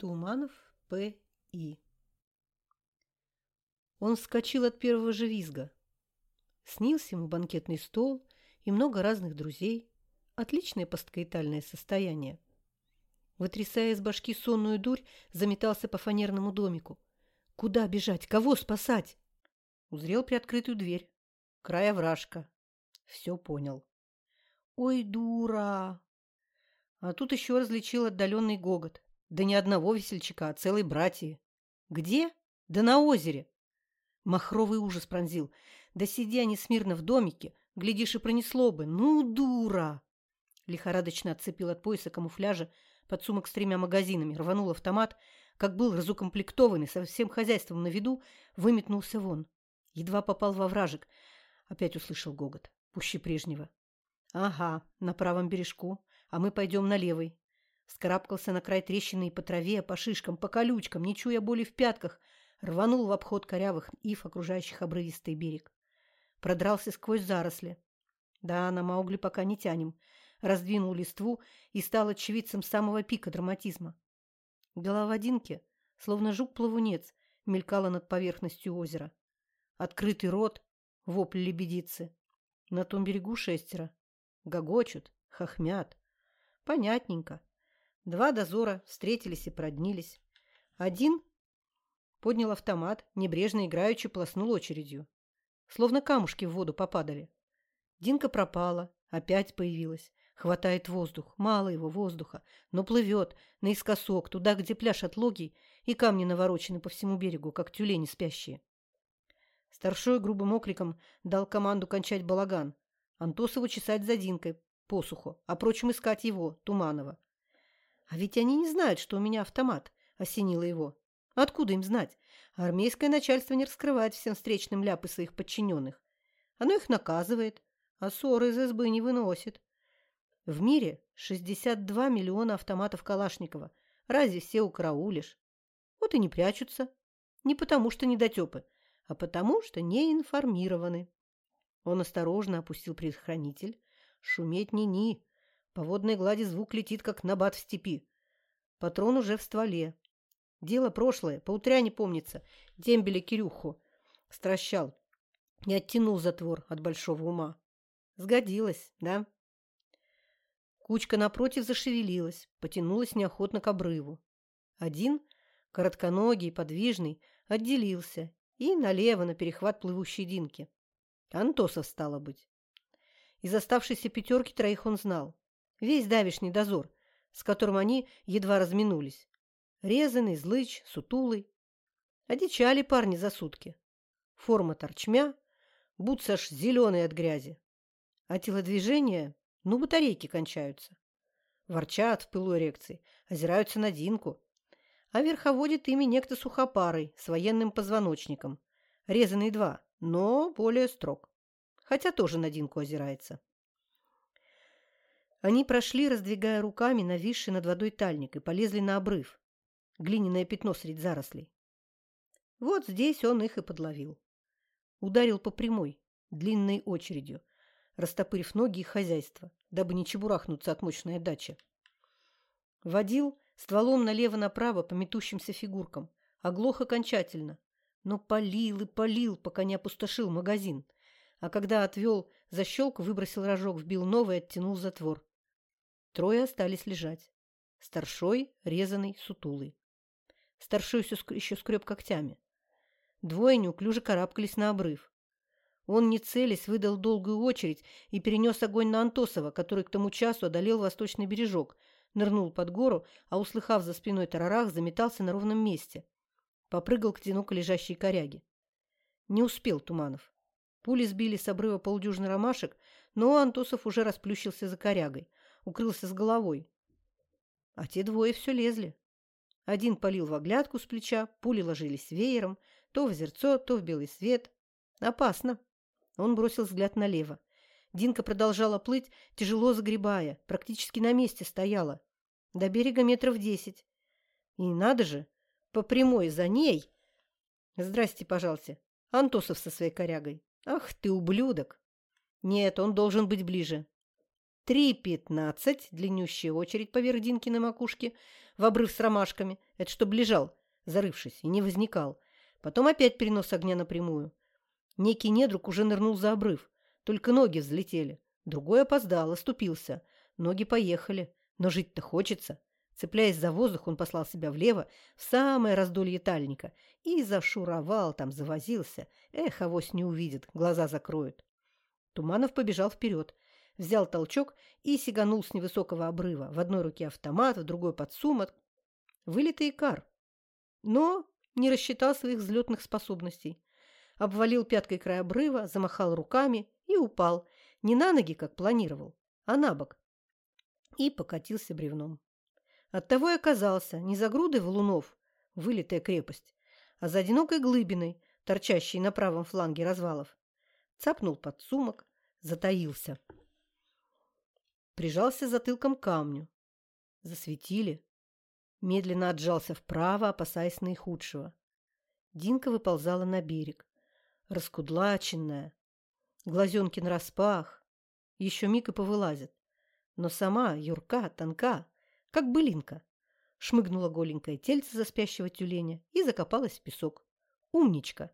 Туманов П.И. Он вскочил от первого же визга. Снился ему банкетный стол и много разных друзей. Отличное посткаитальное состояние. Вытрясая из башки сонную дурь, заметался по фанерному домику. Куда бежать? Кого спасать? Узрел приоткрытую дверь. Края вражка. Все понял. Ой, дура! А тут еще различил отдаленный гогот. Да не одного весельчака, а целой братьи. Где? Да на озере. Махровый ужас пронзил. Да сидя они смирно в домике, глядишь, и пронесло бы. Ну, дура! Лихорадочно отцепил от пояса камуфляжа подсумок с тремя магазинами, рванул автомат, как был разукомплектованный, со всем хозяйством на виду, выметнулся вон. Едва попал во вражек. Опять услышал гогот, пуще прежнего. Ага, на правом бережку, а мы пойдем на левый. Скарабкался на край трещины и по траве, по шишкам, по колючкам, не чуя боли в пятках, рванул в обход корявых ив, окружающих обрывистый берег. Продрался сквозь заросли. Да, на Маугли пока не тянем. Раздвинул листву и стал очевидцем самого пика драматизма. Голова Динки, словно жук-плавунец, мелькала над поверхностью озера. Открытый рот, вопль лебедицы. На том берегу шестеро. Гогочут, хохмят. Понятненько. Два дозора встретились и проднились. Один поднял автомат, небрежно играючи плоснул очередью. Словно камушки в воду попадали. Динка пропала, опять появилась. Хватает воздух, мало его воздуха, но плывет наискосок, туда, где пляж от логий, и камни наворочены по всему берегу, как тюлени спящие. Старшой грубым окриком дал команду кончать балаган. Антосову чесать за Динкой посуху, а прочим искать его, Туманова. А ведь они не знают, что у меня автомат, осенило его. Откуда им знать? Армейское начальство не раскрывает всем встречным ляпы своих подчиненных. Оно их наказывает, а ссоры из избы не выносит. В мире 62 миллиона автоматов Калашникова. Разве все укараулишь? Вот и не прячутся. Не потому, что недотепы, а потому, что не информированы. Он осторожно опустил предохранитель. Шуметь ни-ни. По водной глади звук летит, как набат в степи. Патрон уже в стволе. Дело прошлое, поутря не помнится. Дембеля Кирюху стращал и оттянул затвор от большого ума. Сгодилось, да? Кучка напротив зашевелилась, потянулась неохотно к обрыву. Один, коротконогий, подвижный, отделился и налево на перехват плывущей Динки. Антосов стало быть. Из оставшейся пятерки троих он знал. Весь давишний дозор, с которым они едва разминулись. Резанный, злыч, сутулый. Одичали парни за сутки. Форма торчмя, бутс аж зеленый от грязи. А телодвижения, ну, батарейки кончаются. Ворчат в пылу эрекции, озираются на Динку. А верховодит ими некто сухопарый, с военным позвоночником. Резанный два, но более строг. Хотя тоже на Динку озирается. Они прошли, раздвигая руками нависший над водой тальник, и полезли на обрыв. Глиняное пятно среди зарослей. Вот здесь он их и подловил. Ударил по прямой, длинной очередью, растопырив ноги и хозяйство, дабы не чебурахнуться от мощной отдачи. Водил стволом налево-направо по метущимся фигуркам, оглох окончательно, но полил и полил, пока не опустошил магазин, а когда отвел защелку, выбросил рожок, вбил новый, оттянул затвор. Трое остались лежать. Старшой, резаный, сутулый. Старшой все еще скреб когтями. Двое неуклюже карабкались на обрыв. Он, не целясь, выдал долгую очередь и перенес огонь на Антосова, который к тому часу одолел восточный бережок, нырнул под гору, а, услыхав за спиной тарарах, заметался на ровном месте. Попрыгал к одиноко лежащей коряге. Не успел Туманов. Пули сбили с обрыва полдюжины ромашек, но Антосов уже расплющился за корягой, укрылся с головой. А те двое все лезли. Один полил в оглядку с плеча, пули ложились веером, то в озерцо, то в белый свет. Опасно. Он бросил взгляд налево. Динка продолжала плыть, тяжело загребая, практически на месте стояла. До берега метров десять. И надо же, по прямой за ней. Здрасте, пожалуйста. Антосов со своей корягой. Ах ты, ублюдок! Нет, он должен быть ближе. Три пятнадцать, длиннющая очередь поверх Динки на макушке, в обрыв с ромашками. Это чтоб лежал, зарывшись, и не возникал. Потом опять перенос огня напрямую. Некий недруг уже нырнул за обрыв. Только ноги взлетели. Другой опоздал, оступился. Ноги поехали. Но жить-то хочется. Цепляясь за воздух, он послал себя влево, в самое раздолье тальника, и зашуровал там, завозился. Эх, авось не увидит, глаза закроют. Туманов побежал вперед, взял толчок и сиганул с невысокого обрыва. В одной руке автомат, в другой подсумок. Вылитый икар. Но не рассчитал своих взлетных способностей. Обвалил пяткой край обрыва, замахал руками и упал. Не на ноги, как планировал, а на бок. И покатился бревном. Оттого и оказался не за грудой валунов, вылитая крепость, а за одинокой глыбиной, торчащей на правом фланге развалов. Цапнул под сумок, затаился. Прижался затылком к камню. Засветили. Медленно отжался вправо, опасаясь наихудшего. Динка выползала на берег. Раскудлаченная. Глазенки нараспах. Еще миг и повылазит. Но сама Юрка тонка, как былинка. Шмыгнула голенькое тельце за спящего тюленя и закопалась в песок. Умничка!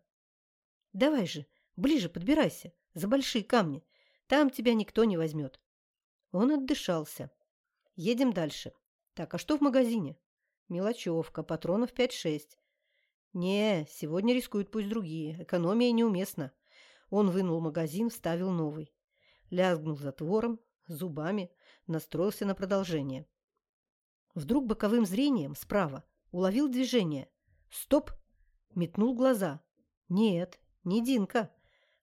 Давай же, ближе подбирайся, за большие камни. Там тебя никто не возьмет. Он отдышался. Едем дальше. Так, а что в магазине? Мелочевка, патронов 5-6. Не, сегодня рискуют пусть другие. Экономия неуместна. Он вынул магазин, вставил новый. Лязгнул затвором, зубами, настроился на продолжение. Вдруг боковым зрением справа уловил движение. «Стоп!» Метнул глаза. «Нет, не Динка.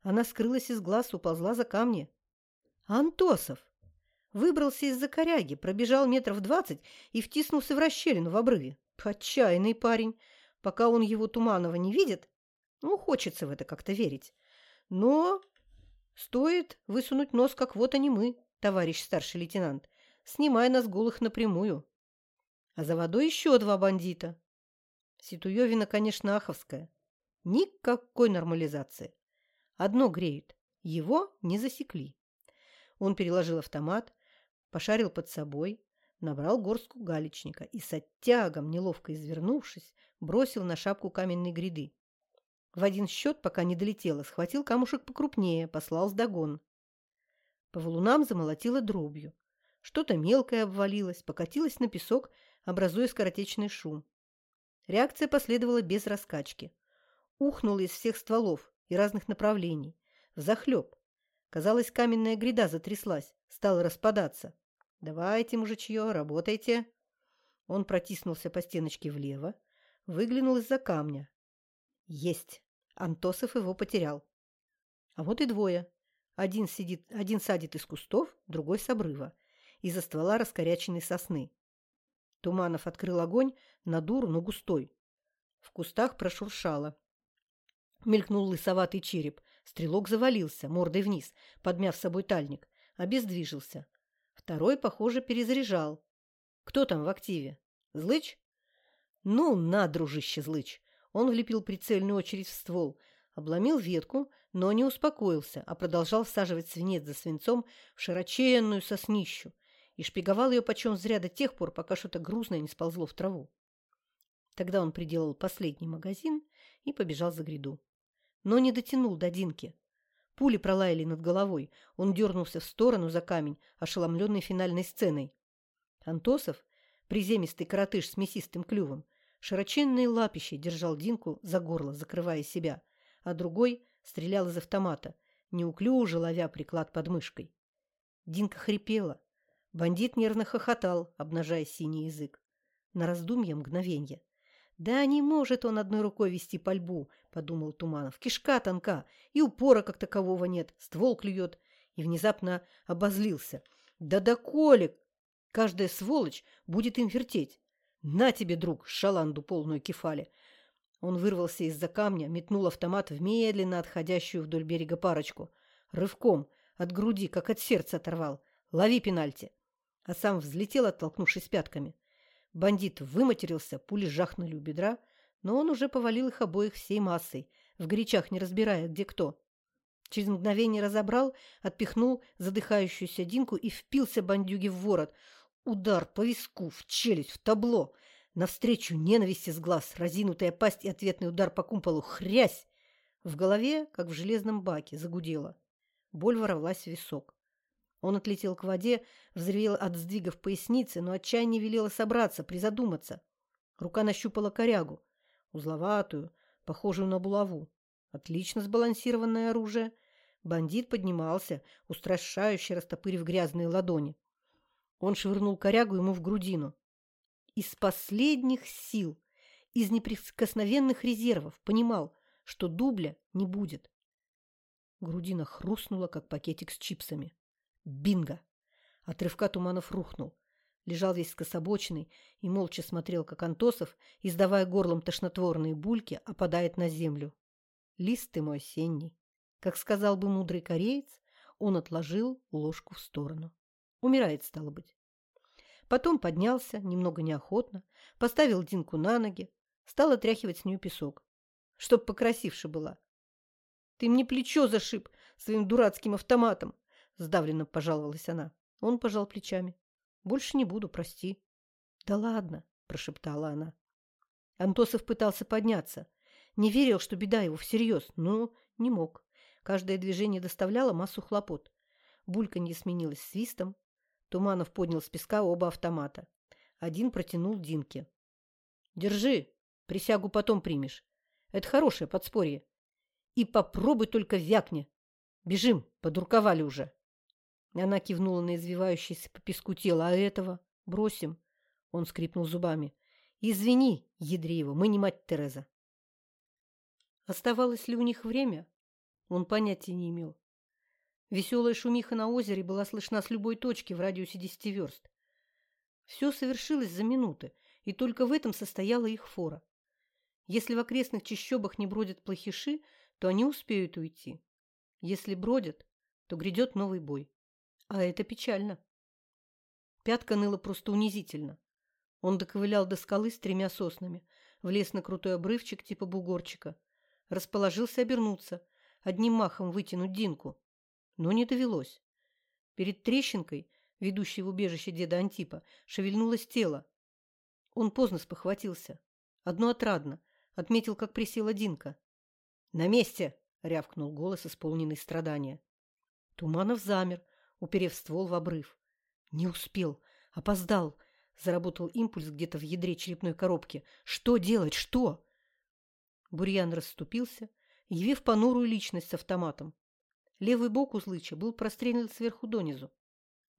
Она скрылась из глаз, уползла за камни». «Антосов!» Выбрался из-за коряги, пробежал метров двадцать и втиснулся в расщелину в обрыве. Отчаянный парень. Пока он его Туманова не видит, ну, хочется в это как-то верить. Но стоит высунуть нос, как вот они мы, товарищ старший лейтенант, снимая нас голых напрямую а за водой еще два бандита. Ситуевина, конечно, аховская. Никакой нормализации. Одно греет. Его не засекли. Он переложил автомат, пошарил под собой, набрал горстку галечника и с оттягом, неловко извернувшись, бросил на шапку каменной гряды. В один счет, пока не долетело, схватил камушек покрупнее, послал с догон. По валунам замолотило дробью. Что-то мелкое обвалилось, покатилось на песок образуя скоротечный шум. Реакция последовала без раскачки. Ухнула из всех стволов и разных направлений. Взахлеб. Казалось, каменная гряда затряслась, стала распадаться. «Давайте, мужичье, работайте!» Он протиснулся по стеночке влево, выглянул из-за камня. «Есть!» Антосов его потерял. А вот и двое. Один, сидит, один садит из кустов, другой с обрыва. Из-за ствола раскоряченной сосны. Туманов открыл огонь на дуру, но густой. В кустах прошуршало. Мелькнул лысоватый череп. Стрелок завалился, мордой вниз, подмяв собой тальник. Обездвижился. Второй, похоже, перезаряжал. Кто там в активе? Злыч? Ну, на, дружище, Злыч. Он влепил прицельную очередь в ствол, обломил ветку, но не успокоился, а продолжал всаживать свинец за свинцом в широченную соснищу, и шпиговал ее почем зря до тех пор, пока что-то грузное не сползло в траву. Тогда он приделал последний магазин и побежал за гряду. Но не дотянул до Динки. Пули пролаяли над головой. Он дернулся в сторону за камень, ошеломленный финальной сценой. Антосов, приземистый коротыш с мясистым клювом, широченной лапищей держал Динку за горло, закрывая себя, а другой стрелял из автомата, неуклюже ловя приклад под мышкой. Динка хрипела, Бандит нервно хохотал, обнажая синий язык. На раздумье мгновенье. «Да не может он одной рукой вести пальбу», — подумал Туманов. «Кишка тонка, и упора как такового нет, ствол клюет». И внезапно обозлился. «Да доколик! Каждая сволочь будет им вертеть. На тебе, друг, шаланду полную кефали!» Он вырвался из-за камня, метнул автомат в медленно отходящую вдоль берега парочку. Рывком, от груди, как от сердца оторвал. «Лови пенальти!» а сам взлетел, оттолкнувшись пятками. Бандит выматерился, пули жахнули у бедра, но он уже повалил их обоих всей массой, в горячах не разбирая, где кто. Через мгновение разобрал, отпихнул задыхающуюся Динку и впился бандюги в ворот. Удар по виску, в челюсть, в табло. Навстречу ненависти с глаз, разинутая пасть и ответный удар по кумполу. Хрясь! В голове, как в железном баке, загудело. Боль ворвалась в висок. Он отлетел к воде, взревел от сдвига в пояснице, но отчаяние велело собраться, призадуматься. Рука нащупала корягу, узловатую, похожую на булаву. Отлично сбалансированное оружие. Бандит поднимался, устрашающе растопырив грязные ладони. Он швырнул корягу ему в грудину. Из последних сил, из неприкосновенных резервов понимал, что дубля не будет. Грудина хрустнула, как пакетик с чипсами. Бинго! Отрывка Туманов рухнул. Лежал весь скособоченный и молча смотрел, как Антосов, издавая горлом тошнотворные бульки, опадает на землю. Лист ты мой осенний. Как сказал бы мудрый кореец, он отложил ложку в сторону. Умирает, стало быть. Потом поднялся, немного неохотно, поставил Динку на ноги, стал отряхивать с нее песок, чтоб покрасивше была. «Ты мне плечо зашиб своим дурацким автоматом!» — сдавленно пожаловалась она. Он пожал плечами. «Больше не буду, прости». «Да ладно!» — прошептала она. Антосов пытался подняться. Не верил, что беда его всерьез, но не мог. Каждое движение доставляло массу хлопот. Бульканье сменилось свистом, Туманов поднял с песка оба автомата. Один протянул Динке. «Держи, присягу потом примешь. Это хорошее подспорье. И попробуй только вякни. Бежим, подурковали уже». Она кивнула на извивающееся по песку тело. «А этого? Бросим?» Он скрипнул зубами. «Извини, Ядреева, мы не мать Тереза». Оставалось ли у них время? Он понятия не имел. Веселая шумиха на озере была слышна с любой точки в радиусе десяти верст. Все совершилось за минуты, и только в этом состояла их фора. Если в окрестных чащобах не бродят плохиши, то они успеют уйти. Если бродят, то грядет новый бой. А это печально. Пятка ныла просто унизительно. Он доковылял до скалы с тремя соснами, влез на крутой обрывчик типа бугорчика, расположился обернуться, одним махом вытянуть Динку. Но не довелось. Перед трещинкой, ведущей в убежище деда Антипа, шевельнулось тело. Он поздно спохватился. Одно отрадно. Отметил, как присела Динка. «На месте!» — рявкнул голос, исполненный страдания. Туманов замер, уперев ствол в обрыв. Не успел. Опоздал. Заработал импульс где-то в ядре черепной коробки. Что делать? Что? Бурьян расступился, явив понурую личность с автоматом. Левый бок у Злыча был прострелен сверху донизу.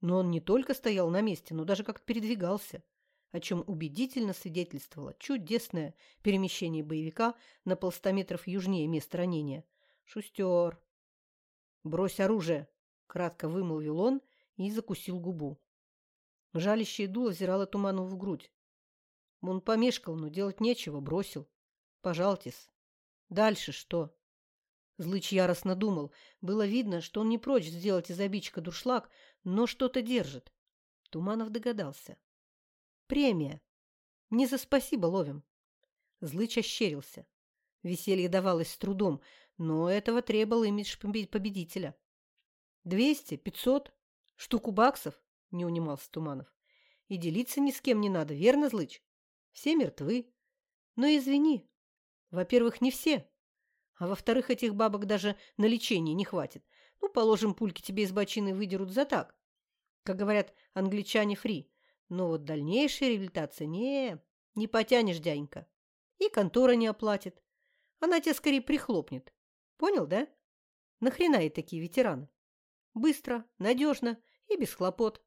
Но он не только стоял на месте, но даже как-то передвигался, о чем убедительно свидетельствовало чудесное перемещение боевика на полста метров южнее места ранения. «Шустер!» «Брось оружие!» — кратко вымолвил он и закусил губу. Жалящее дуло взирало туману в грудь. Он помешкал, но делать нечего, бросил. Пожалтесь. Дальше что? Злыч яростно думал. Было видно, что он не прочь сделать из обидчика дуршлаг, но что-то держит. Туманов догадался. Премия. Не за спасибо ловим. Злыч ощерился. Веселье давалось с трудом, но этого требовал имидж победителя. «Двести? Пятьсот? Штуку баксов?» — не унимался Туманов. «И делиться ни с кем не надо, верно, Злыч? Все мертвы. Но извини. Во-первых, не все. А во-вторых, этих бабок даже на лечение не хватит. Ну, положим, пульки тебе из бочины выдерут за так. Как говорят англичане фри. Но вот дальнейшая реабилитация не, не потянешь, дяденька. И контора не оплатит. Она тебя скорее прихлопнет. Понял, да? Нахрена и такие ветераны? Быстро, надежно и без хлопот.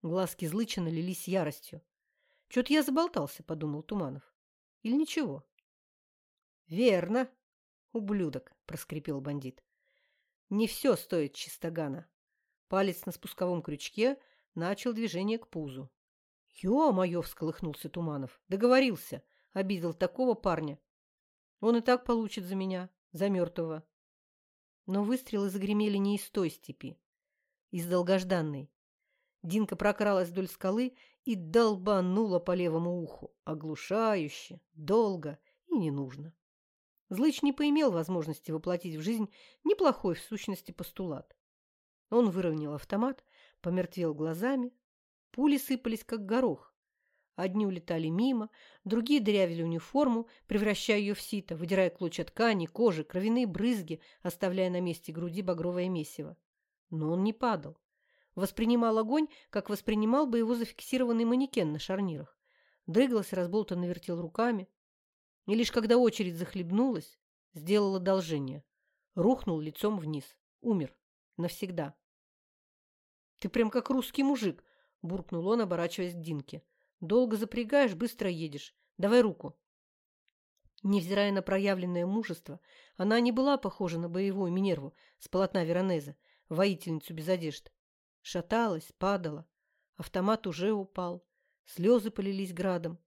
Глазки злыча налились яростью. Чё-то я заболтался, подумал Туманов. Или ничего? Верно, «Ублюдок!» – проскрипел бандит. «Не все стоит чистогана». Палец на спусковом крючке начал движение к пузу. «Ё-моё!» – всколыхнулся Туманов. «Договорился!» – обидел такого парня. «Он и так получит за меня, за мертвого». Но выстрелы загремели не из той степи, из долгожданной. Динка прокралась вдоль скалы и долбанула по левому уху, оглушающе, долго и не нужно. Злыч не поимел возможности воплотить в жизнь неплохой в сущности постулат. Он выровнял автомат, помертвел глазами. Пули сыпались, как горох. Одни улетали мимо, другие дырявили униформу, превращая ее в сито, выдирая клочья ткани, кожи, кровяные брызги, оставляя на месте груди багровое месиво. Но он не падал. Воспринимал огонь, как воспринимал бы его зафиксированный манекен на шарнирах. Дрыгался, разболтанно вертел руками. И лишь когда очередь захлебнулась, сделал одолжение. Рухнул лицом вниз. Умер. Навсегда. «Ты прям как русский мужик», – буркнул он, оборачиваясь к Динке. Долго запрягаешь, быстро едешь. Давай руку. Невзирая на проявленное мужество, она не была похожа на боевую Минерву с полотна Веронеза, воительницу без одежд. Шаталась, падала. Автомат уже упал. Слезы полились градом.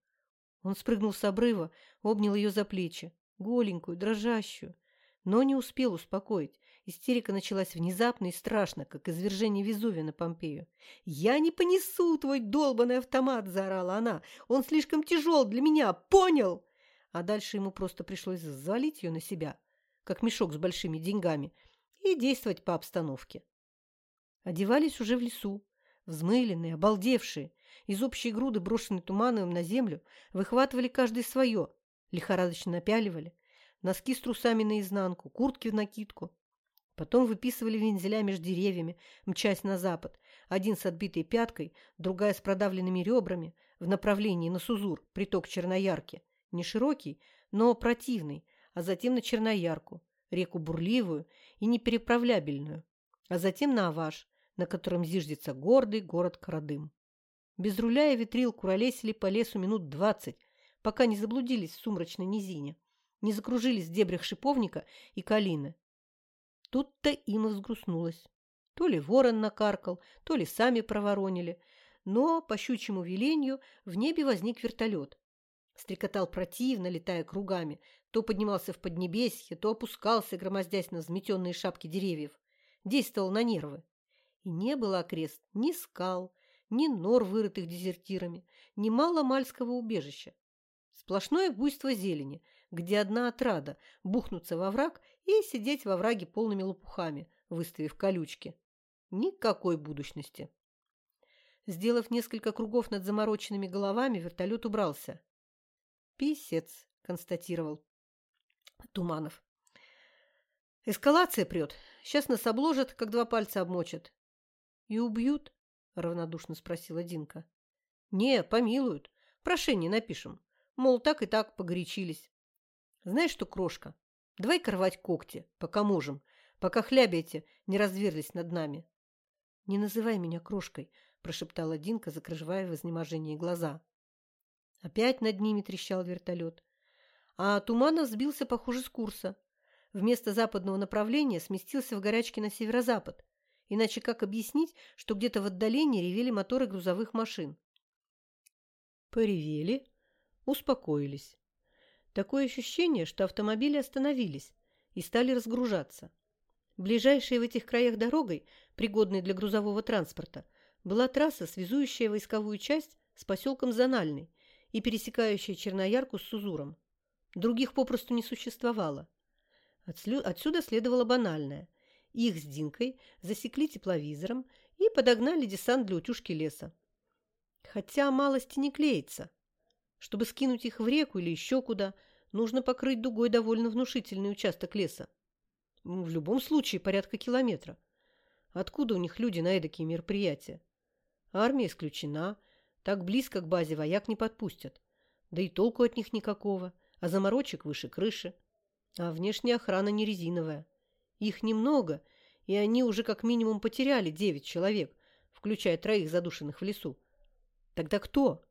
Он спрыгнул с обрыва, обнял ее за плечи, голенькую, дрожащую, но не успел успокоить. Истерика началась внезапно и страшно, как извержение Везувия на Помпею. «Я не понесу твой долбанный автомат!» – заорала она. «Он слишком тяжел для меня! Понял?» А дальше ему просто пришлось завалить ее на себя, как мешок с большими деньгами, и действовать по обстановке. Одевались уже в лесу, взмыленные, обалдевшие. Из общей груды, брошенной Тумановым на землю, выхватывали каждый свое, лихорадочно напяливали. Носки с трусами наизнанку, куртки в накидку. Потом выписывали вензеля между деревьями, мчась на запад. Один с отбитой пяткой, другая с продавленными ребрами, в направлении на Сузур, приток Черноярки. Не широкий, но противный, а затем на Черноярку, реку бурливую и непереправлябельную, а затем на Аваш, на котором зиждется гордый город Карадым. Без руля и ветрил куролесили по лесу минут двадцать, пока не заблудились в сумрачной низине, не закружились в дебрях шиповника и калины, Тут-то им и взгрустнулось. То ли ворон накаркал, то ли сами проворонили, но по щучьему велению в небе возник вертолет. Стрекотал противно, летая кругами, то поднимался в поднебесье, то опускался, громоздясь на взметенные шапки деревьев. Действовал на нервы. И не было окрест ни скал, ни нор, вырытых дезертирами, ни маломальского убежища. Сплошное буйство зелени, где одна отрада – бухнуться во враг и сидеть во враге полными лопухами, выставив колючки. Никакой будущности. Сделав несколько кругов над замороченными головами, вертолет убрался. «Писец», – констатировал Туманов. «Эскалация прет. Сейчас нас обложат, как два пальца обмочат». «И убьют?» – равнодушно спросила Динка. «Не, помилуют. Прошение напишем. Мол, так и так погорячились. Знаешь что, крошка, Давай-ка рвать когти, пока можем, пока хляби эти не разверлись над нами. — Не называй меня крошкой, — прошептала Динка, закрывая в изнеможении глаза. Опять над ними трещал вертолет. А Туманов сбился, похоже, с курса. Вместо западного направления сместился в горячке на северо-запад. Иначе как объяснить, что где-то в отдалении ревели моторы грузовых машин? Поревели, успокоились. Такое ощущение, что автомобили остановились и стали разгружаться. Ближайшей в этих краях дорогой, пригодной для грузового транспорта, была трасса, связующая войсковую часть с поселком Зональный и пересекающая Черноярку с Сузуром. Других попросту не существовало. Отсюда следовало банальное. Их с Динкой засекли тепловизором и подогнали десант для утюжки леса. Хотя малости не клеится. Чтобы скинуть их в реку или еще куда, нужно покрыть дугой довольно внушительный участок леса. В любом случае порядка километра. Откуда у них люди на эдакие мероприятия? Армия исключена. Так близко к базе вояк не подпустят. Да и толку от них никакого, а заморочек выше крыши. А внешняя охрана не резиновая. Их немного, и они уже как минимум потеряли девять человек, включая троих задушенных в лесу. Тогда кто?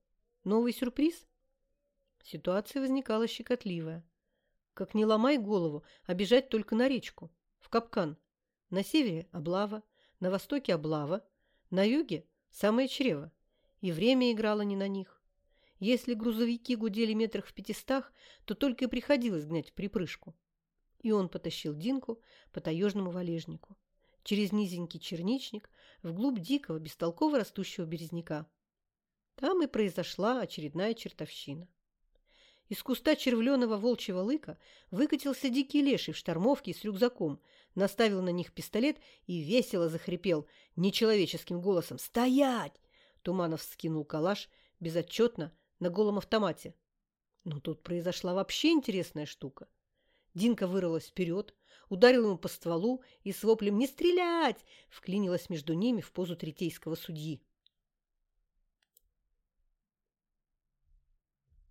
Новый сюрприз? Ситуация возникала щекотливая. Как не ломай голову, а бежать только на речку, в капкан. На севере – облава, на востоке – облава, на юге – самое чрево. И время играло не на них. Если грузовики гудели метрах в пятистах, то только и приходилось гнать в припрыжку. И он потащил Динку по таежному валежнику, через низенький черничник, вглубь дикого, бестолково растущего березняка. Там и произошла очередная чертовщина. Из куста червленого волчьего лыка выкатился дикий леший в штормовке с рюкзаком, наставил на них пистолет и весело захрипел нечеловеческим голосом «Стоять!». Туманов скинул калаш, безотчетно, на голом автомате. Но тут произошла вообще интересная штука. Динка вырвалась вперед, ударила ему по стволу и с воплем «Не стрелять!» вклинилась между ними в позу третейского судьи.